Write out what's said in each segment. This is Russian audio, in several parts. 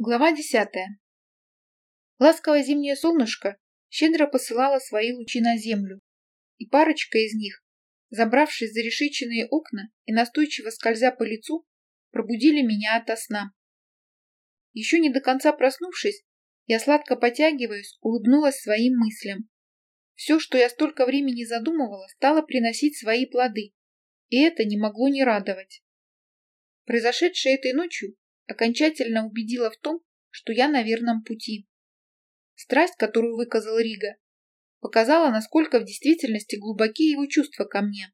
Глава десятая. Ласковое зимнее солнышко щедро посылало свои лучи на землю, и парочка из них, забравшись за решеченные окна и настойчиво скользя по лицу, пробудили меня ото сна. Еще не до конца проснувшись, я сладко потягиваясь, улыбнулась своим мыслям. Все, что я столько времени задумывала, стало приносить свои плоды, и это не могло не радовать. Произошедшее этой ночью окончательно убедила в том, что я на верном пути. Страсть, которую выказал Рига, показала, насколько в действительности глубоки его чувства ко мне.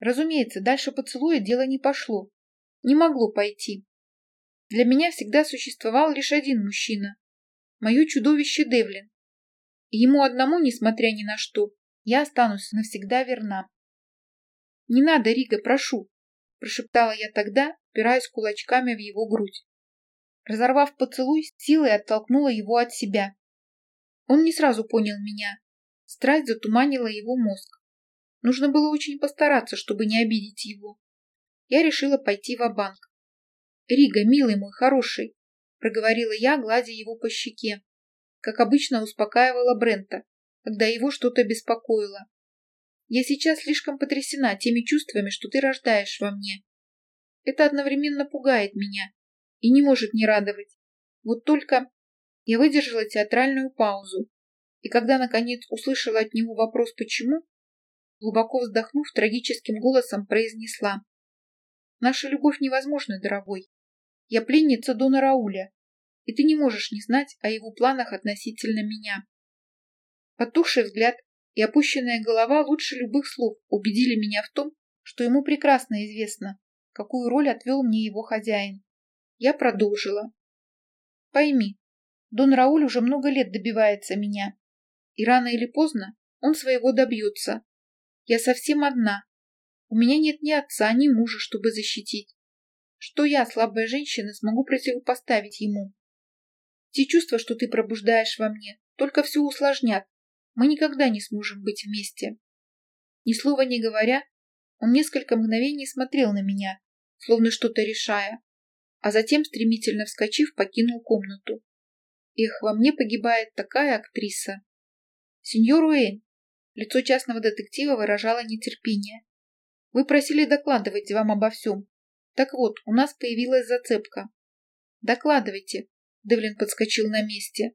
Разумеется, дальше поцелуя дело не пошло. Не могло пойти. Для меня всегда существовал лишь один мужчина. Мое чудовище Девлин. И ему одному, несмотря ни на что, я останусь навсегда верна. «Не надо, Рига, прошу!» – прошептала я тогда, упираясь кулачками в его грудь. Разорвав поцелуй, силой оттолкнула его от себя. Он не сразу понял меня. Страсть затуманила его мозг. Нужно было очень постараться, чтобы не обидеть его. Я решила пойти в банк «Рига, милый мой, хороший», — проговорила я, гладя его по щеке. Как обычно успокаивала Брента, когда его что-то беспокоило. «Я сейчас слишком потрясена теми чувствами, что ты рождаешь во мне. Это одновременно пугает меня и не может не радовать. Вот только я выдержала театральную паузу, и когда, наконец, услышала от него вопрос «почему?», глубоко вздохнув, трагическим голосом произнесла «Наша любовь невозможна, дорогой. Я пленница Дона Рауля, и ты не можешь не знать о его планах относительно меня». Потухший взгляд и опущенная голова лучше любых слов убедили меня в том, что ему прекрасно известно, какую роль отвел мне его хозяин. Я продолжила. Пойми, Дон Рауль уже много лет добивается меня. И рано или поздно он своего добьется. Я совсем одна. У меня нет ни отца, ни мужа, чтобы защитить. Что я, слабая женщина, смогу противопоставить ему? Те чувства, что ты пробуждаешь во мне, только все усложнят. Мы никогда не сможем быть вместе. Ни слова не говоря, он несколько мгновений смотрел на меня, словно что-то решая, а затем, стремительно вскочив, покинул комнату. Эх, во мне погибает такая актриса. Сеньор Уэйн, лицо частного детектива выражало нетерпение. Вы просили докладывать вам обо всем. Так вот, у нас появилась зацепка. Докладывайте. Девлин подскочил на месте.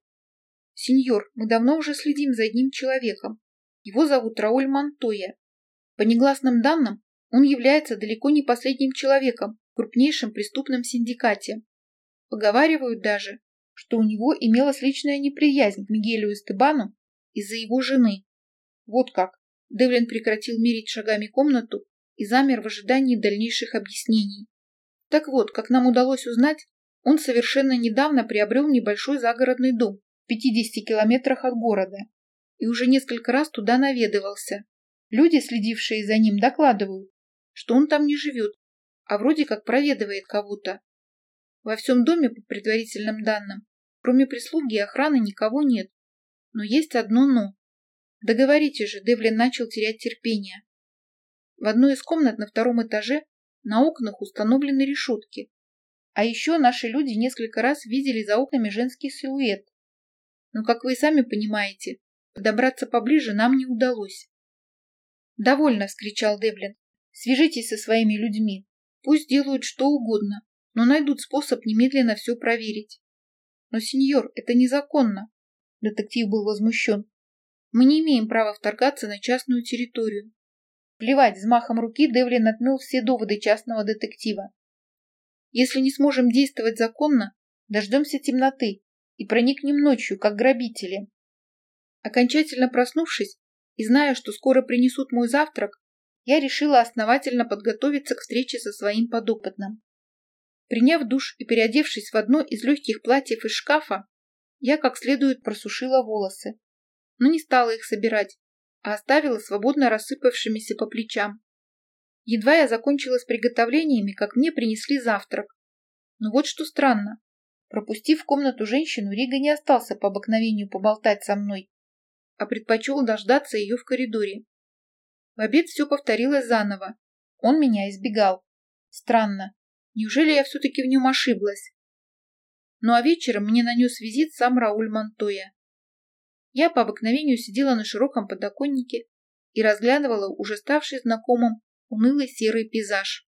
Сеньор, мы давно уже следим за одним человеком. Его зовут Рауль Монтоя. По негласным данным, он является далеко не последним человеком в крупнейшем преступном синдикате. Поговаривают даже, что у него имелась личная неприязнь к Мигелю Эстебану из-за его жены. Вот как. Девлин прекратил мерить шагами комнату и замер в ожидании дальнейших объяснений. Так вот, как нам удалось узнать, он совершенно недавно приобрел небольшой загородный дом в 50 километрах от города и уже несколько раз туда наведывался. Люди, следившие за ним, докладывают, что он там не живет, а вроде как проведывает кого-то. Во всем доме, по предварительным данным, кроме прислуги и охраны никого нет. Но есть одно «но». Договорите же, Девлин начал терять терпение. В одной из комнат на втором этаже на окнах установлены решетки. А еще наши люди несколько раз видели за окнами женский силуэт. Но, как вы и сами понимаете, подобраться поближе нам не удалось. «Довольно!» — вскричал Девлин. Свяжитесь со своими людьми. Пусть делают что угодно, но найдут способ немедленно все проверить. Но, сеньор, это незаконно. Детектив был возмущен. Мы не имеем права вторгаться на частную территорию. Плевать, взмахом руки Девлин отмел все доводы частного детектива. Если не сможем действовать законно, дождемся темноты и проникнем ночью, как грабители. Окончательно проснувшись и зная, что скоро принесут мой завтрак, я решила основательно подготовиться к встрече со своим подопытным. Приняв душ и переодевшись в одно из легких платьев из шкафа, я как следует просушила волосы, но не стала их собирать, а оставила свободно рассыпавшимися по плечам. Едва я закончила с приготовлениями, как мне принесли завтрак. Но вот что странно. Пропустив в комнату женщину, Рига не остался по обыкновению поболтать со мной, а предпочел дождаться ее в коридоре. В обед все повторилось заново. Он меня избегал. Странно. Неужели я все-таки в нем ошиблась? Ну а вечером мне нанес визит сам Рауль Монтоя. Я по обыкновению сидела на широком подоконнике и разглядывала уже ставший знакомым унылый серый пейзаж.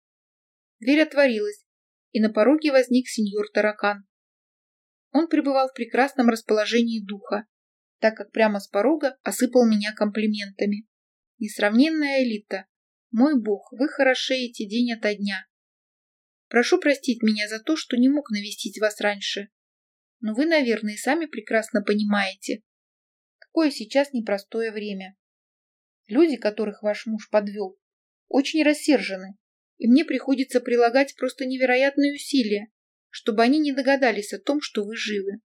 Дверь отворилась, и на пороге возник сеньор Таракан. Он пребывал в прекрасном расположении духа, так как прямо с порога осыпал меня комплиментами. Несравненная элита. Мой бог, вы хорошеете день ото дня. Прошу простить меня за то, что не мог навестить вас раньше. Но вы, наверное, сами прекрасно понимаете, какое сейчас непростое время. Люди, которых ваш муж подвел, очень рассержены, и мне приходится прилагать просто невероятные усилия, чтобы они не догадались о том, что вы живы.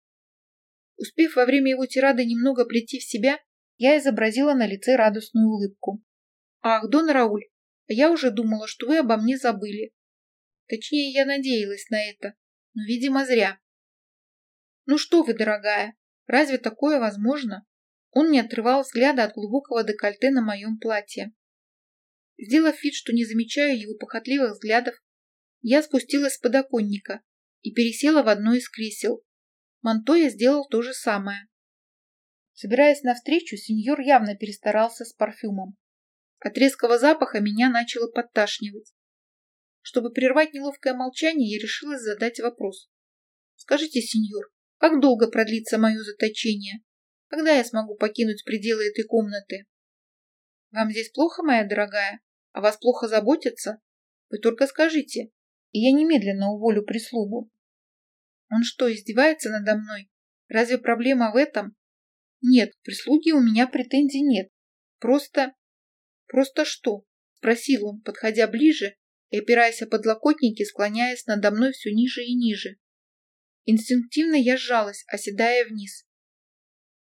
Успев во время его тирады немного прийти в себя, я изобразила на лице радостную улыбку. «Ах, Дон Рауль, я уже думала, что вы обо мне забыли. Точнее, я надеялась на это, но, видимо, зря. Ну что вы, дорогая, разве такое возможно? Он не отрывал взгляда от глубокого декольте на моем платье. Сделав вид, что не замечаю его похотливых взглядов, я спустилась с подоконника и пересела в одно из кресел. Монтоя сделал то же самое. Собираясь навстречу, сеньор явно перестарался с парфюмом. От резкого запаха меня начало подташнивать. Чтобы прервать неловкое молчание, я решилась задать вопрос. «Скажите, сеньор, как долго продлится мое заточение? Когда я смогу покинуть пределы этой комнаты?» «Вам здесь плохо, моя дорогая? О вас плохо заботятся? Вы только скажите, и я немедленно уволю прислугу». Он что, издевается надо мной? Разве проблема в этом? Нет, к прислуге у меня претензий нет. Просто... Просто что? Спросил он, подходя ближе и, опираясь о подлокотники, склоняясь надо мной все ниже и ниже. Инстинктивно я сжалась, оседая вниз.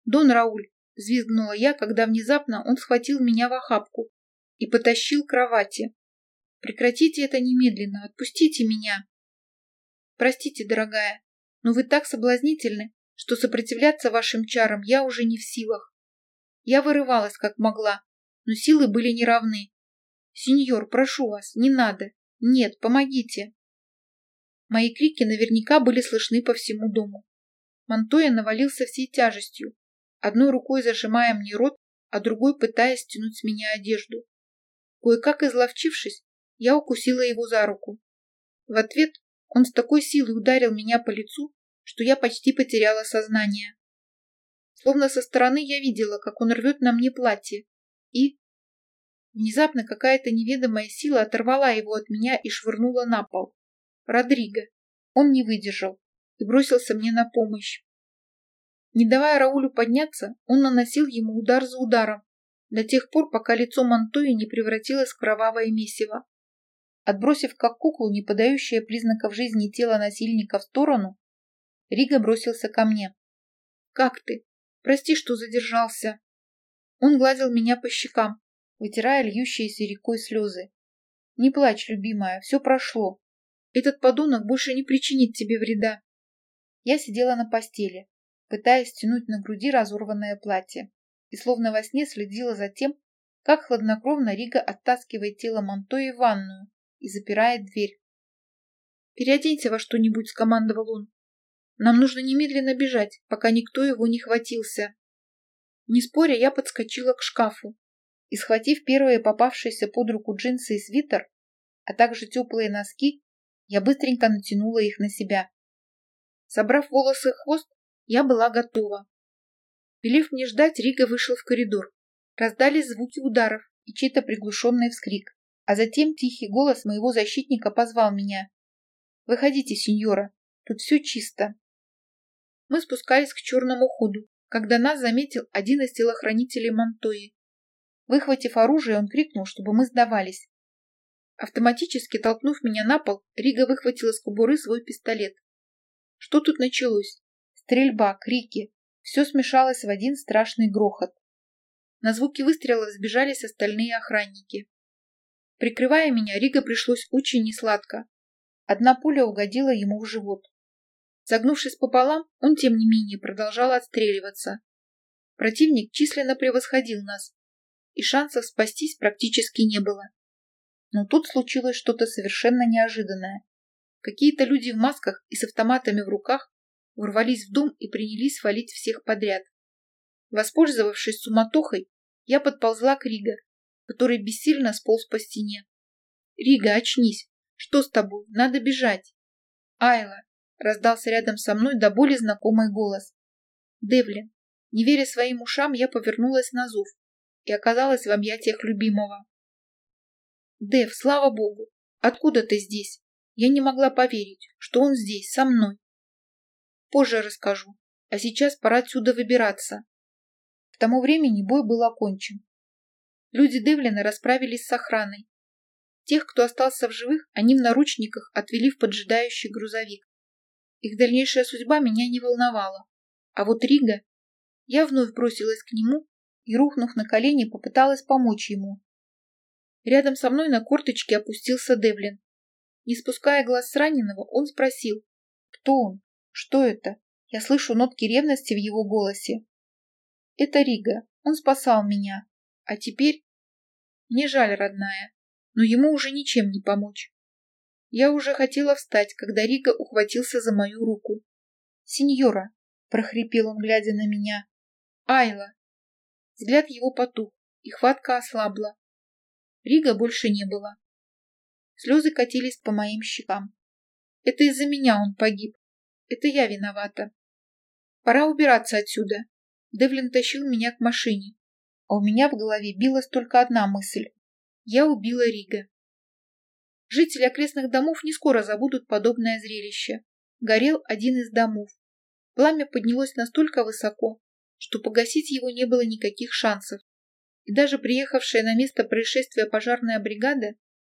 «Дон Рауль!» — взвизгнула я, когда внезапно он схватил меня в охапку и потащил к кровати. «Прекратите это немедленно, отпустите меня!» «Простите, дорогая, но вы так соблазнительны, что сопротивляться вашим чарам я уже не в силах. Я вырывалась как могла, но силы были неравны. «Сеньор, прошу вас, не надо! Нет, помогите!» Мои крики наверняка были слышны по всему дому. Монтоя навалился всей тяжестью, одной рукой зажимая мне рот, а другой пытаясь стянуть с меня одежду. Кое-как изловчившись, я укусила его за руку. В ответ он с такой силой ударил меня по лицу, что я почти потеряла сознание. Словно со стороны я видела, как он рвет на мне платье, и, Внезапно какая-то неведомая сила оторвала его от меня и швырнула на пол. Родриго. Он не выдержал и бросился мне на помощь. Не давая Раулю подняться, он наносил ему удар за ударом, до тех пор, пока лицо Монтоя не превратилось в кровавое месиво. Отбросив как куклу, не подающее признаков жизни тело насильника в сторону, Рига бросился ко мне. «Как ты? Прости, что задержался». Он гладил меня по щекам, вытирая льющиеся рекой слезы. «Не плачь, любимая, все прошло. Этот подонок больше не причинит тебе вреда». Я сидела на постели, пытаясь стянуть на груди разорванное платье, и словно во сне следила за тем, как хладнокровно Рига оттаскивает тело Монтои в ванную и запирает дверь. «Переоденься во что-нибудь», — скомандовал он. «Нам нужно немедленно бежать, пока никто его не хватился». Не споря, я подскочила к шкафу, и, схватив первые попавшиеся под руку джинсы и свитер, а также теплые носки, я быстренько натянула их на себя. Собрав волосы и хвост, я была готова. Велев мне ждать, Рига вышел в коридор. Раздались звуки ударов и чей-то приглушенный вскрик, а затем тихий голос моего защитника позвал меня. «Выходите, сеньора, тут все чисто». Мы спускались к черному ходу, когда нас заметил один из телохранителей Монтои. Выхватив оружие, он крикнул, чтобы мы сдавались. Автоматически толкнув меня на пол, Рига выхватил из кобуры свой пистолет. Что тут началось? Стрельба, крики. Все смешалось в один страшный грохот. На звуки выстрелов сбежались остальные охранники. Прикрывая меня, Рига пришлось очень несладко. Одна пуля угодила ему в живот. Загнувшись пополам, он, тем не менее, продолжал отстреливаться. Противник численно превосходил нас, и шансов спастись практически не было. Но тут случилось что-то совершенно неожиданное. Какие-то люди в масках и с автоматами в руках ворвались в дом и принялись валить всех подряд. Воспользовавшись суматохой, я подползла к Рига, который бессильно сполз по стене. «Рига, очнись! Что с тобой? Надо бежать!» «Айла!» — раздался рядом со мной до боли знакомый голос. «Девлин!» Не веря своим ушам, я повернулась на зов и оказалась в объятиях любимого. «Дев, слава богу! Откуда ты здесь?» Я не могла поверить, что он здесь, со мной. Позже расскажу, а сейчас пора отсюда выбираться. К тому времени бой был окончен. Люди Девлина расправились с охраной. Тех, кто остался в живых, они в наручниках отвели в поджидающий грузовик. Их дальнейшая судьба меня не волновала. А вот Рига... Я вновь бросилась к нему и, рухнув на колени, попыталась помочь ему. Рядом со мной на корточке опустился Девлин. Не спуская глаз с раненого, он спросил, кто он, что это. Я слышу нотки ревности в его голосе. Это Рига, он спасал меня. А теперь... Мне жаль, родная, но ему уже ничем не помочь. Я уже хотела встать, когда Рига ухватился за мою руку. «Сеньора!» — прохрипел он, глядя на меня. «Айла!» Взгляд его потух, и хватка ослабла. Рига больше не было. Слезы катились по моим щекам. Это из-за меня он погиб. Это я виновата. Пора убираться отсюда. Девлин тащил меня к машине, а у меня в голове билась только одна мысль. Я убила Рига. Жители окрестных домов не скоро забудут подобное зрелище. Горел один из домов. Пламя поднялось настолько высоко, что погасить его не было никаких шансов. И даже приехавшая на место происшествия пожарная бригада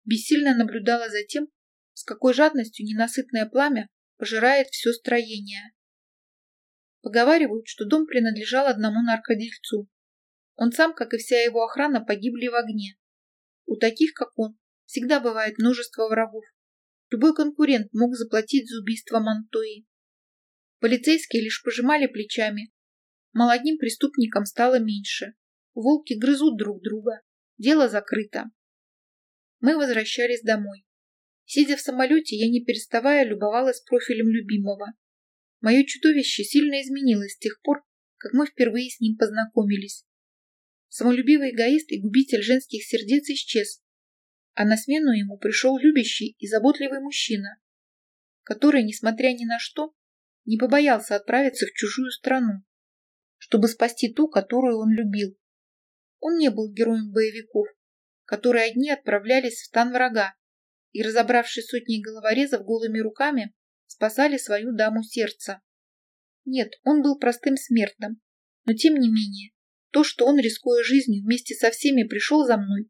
бессильно наблюдала за тем, с какой жадностью ненасытное пламя пожирает все строение. Поговаривают, что дом принадлежал одному наркодельцу. Он сам, как и вся его охрана, погибли в огне. У таких, как он, всегда бывает множество врагов. Любой конкурент мог заплатить за убийство Монтои. Полицейские лишь пожимали плечами. Молодым преступникам стало меньше. Волки грызут друг друга. Дело закрыто. Мы возвращались домой. Сидя в самолете, я не переставая любовалась профилем любимого. Мое чудовище сильно изменилось с тех пор, как мы впервые с ним познакомились. Самолюбивый эгоист и губитель женских сердец исчез, а на смену ему пришел любящий и заботливый мужчина, который, несмотря ни на что, не побоялся отправиться в чужую страну, чтобы спасти ту, которую он любил. Он не был героем боевиков, которые одни отправлялись в стан врага и, разобравшись сотней головорезов голыми руками, спасали свою даму сердца. Нет, он был простым смертным, но тем не менее, то, что он, рискуя жизнью, вместе со всеми пришел за мной,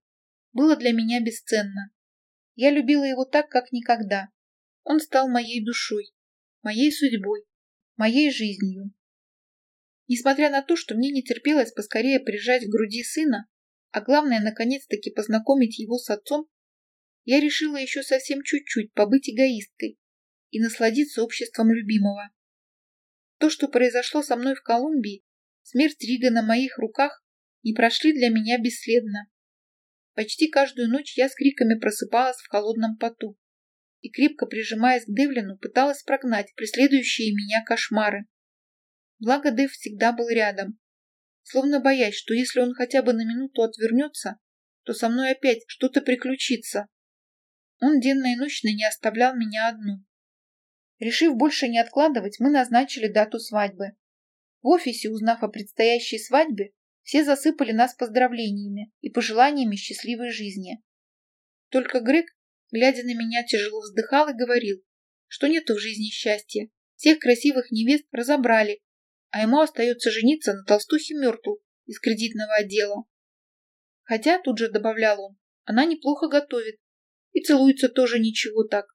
было для меня бесценно. Я любила его так, как никогда. Он стал моей душой, моей судьбой, моей жизнью. Несмотря на то, что мне не терпелось поскорее прижать к груди сына, а главное, наконец-таки познакомить его с отцом, я решила еще совсем чуть-чуть побыть эгоисткой и насладиться обществом любимого. То, что произошло со мной в Колумбии, смерть Рига на моих руках, не прошли для меня бесследно. Почти каждую ночь я с криками просыпалась в холодном поту и, крепко прижимаясь к Девлину, пыталась прогнать преследующие меня кошмары. Благо Дев всегда был рядом, словно боясь, что если он хотя бы на минуту отвернется, то со мной опять что-то приключится. Он денно и ночно не оставлял меня одну. Решив больше не откладывать, мы назначили дату свадьбы. В офисе, узнав о предстоящей свадьбе, все засыпали нас поздравлениями и пожеланиями счастливой жизни. Только Грег, глядя на меня, тяжело вздыхал и говорил, что нету в жизни счастья. Всех красивых невест разобрали а ему остается жениться на толстухе Мерту из кредитного отдела. Хотя, тут же добавлял он, она неплохо готовит и целуется тоже ничего так.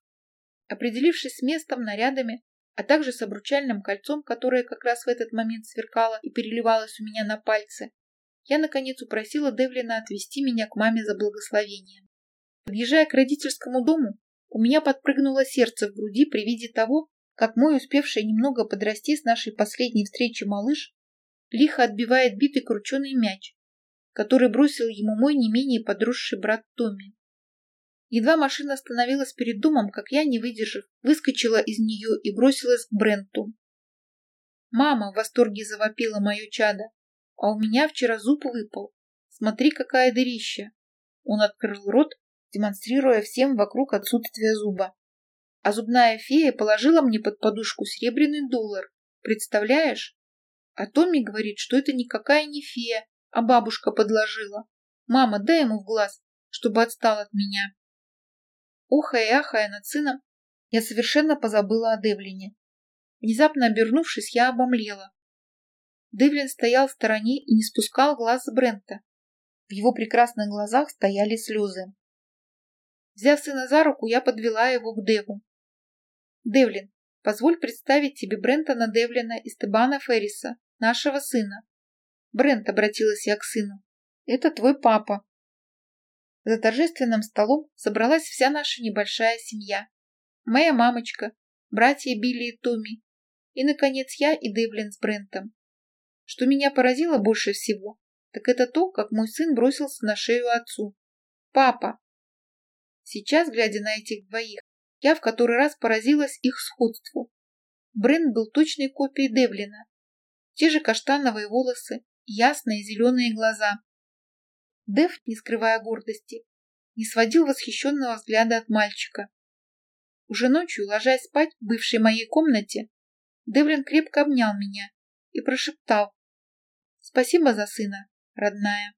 Определившись с местом, нарядами, а также с обручальным кольцом, которое как раз в этот момент сверкало и переливалось у меня на пальце, я, наконец, упросила Девлина отвезти меня к маме за благословением. Подъезжая к родительскому дому, у меня подпрыгнуло сердце в груди при виде того, как мой успевший немного подрасти с нашей последней встречи малыш лихо отбивает битый крученый мяч, который бросил ему мой не менее подросший брат Томми. Едва машина остановилась перед домом, как я, не выдержав, выскочила из нее и бросилась к Бренту. «Мама!» — в восторге завопила мое чадо. «А у меня вчера зуб выпал. Смотри, какая дырища!» Он открыл рот, демонстрируя всем вокруг отсутствие зуба. А зубная фея положила мне под подушку серебряный доллар. Представляешь? А Томми говорит, что это никакая не фея, а бабушка подложила. Мама, дай ему в глаз, чтобы отстал от меня. Охая и ахая над сыном, я совершенно позабыла о Девлине. Внезапно обернувшись, я обомлела. Девлин стоял в стороне и не спускал глаз с Брента. В его прекрасных глазах стояли слезы. Взяв сына за руку, я подвела его к Деву. «Девлин, позволь представить тебе Брентона Девлина и Стебана Ферриса, нашего сына». «Брент», — обратилась я к сыну, — «это твой папа». За торжественным столом собралась вся наша небольшая семья. Моя мамочка, братья Билли и Томми, и, наконец, я и Девлин с Брентом. Что меня поразило больше всего, так это то, как мой сын бросился на шею отцу. «Папа!» Сейчас, глядя на этих двоих, я в который раз поразилась их сходству. Брент был точной копией Девлина. Те же каштановые волосы, ясные зеленые глаза. Дев, не скрывая гордости, не сводил восхищенного взгляда от мальчика. Уже ночью, ложась спать в бывшей моей комнате, Девлин крепко обнял меня и прошептал «Спасибо за сына, родная».